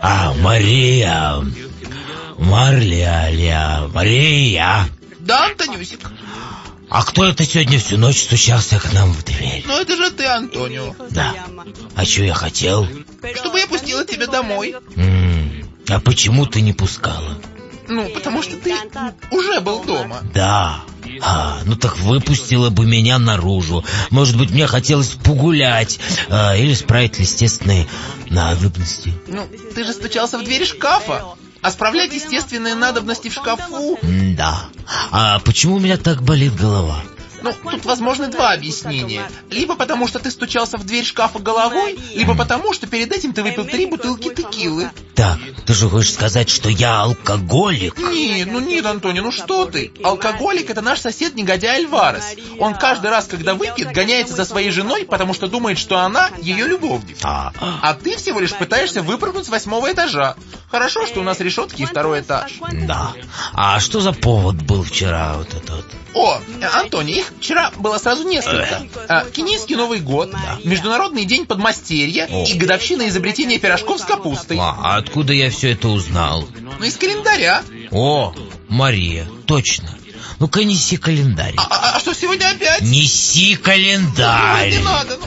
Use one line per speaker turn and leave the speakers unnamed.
А, Мария. Марля, Мария.
Да, Антонюсик?
А кто это сегодня всю ночь стучался к нам в дверь?
Ну это же ты, Антонио.
Да. А что я хотел?
Чтобы я пустила тебя домой.
М, А почему ты не пускала?
Ну, потому что ты уже был дома.
Да. А, ну так выпустила бы меня наружу. Может быть, мне хотелось погулять а, или справить естественные надобности.
Ну, ты же стучался в дверь шкафа. А справлять естественные надобности в шкафу...
Да. А почему у меня так болит голова?
Ну, тут возможны два объяснения. Либо потому, что ты стучался в дверь шкафа головой, либо потому, что перед этим ты выпил три бутылки текилы.
Так, ты же хочешь сказать, что я алкоголик?
Нет, ну нет, Антони, ну что ты? Алкоголик — это наш сосед-негодяй Альварес. Он каждый раз, когда выпьет, гоняется за своей женой, потому что думает, что она ее любовник.
А,
А ты всего лишь пытаешься выпрыгнуть с восьмого этажа. Хорошо, что у нас решетки и второй этаж.
да. А что за повод был вчера вот этот?
О, Антони, их вчера было сразу несколько. А, Кенийский Новый год, Международный день подмастерья
О.
и годовщина изобретения пирожков с капустой.
А, а откуда я все это узнал?
Ну, из календаря.
О, Мария, точно. Ну-ка неси календарь.
А, а- а что сегодня опять?
Неси календарь.
Не надо, ну.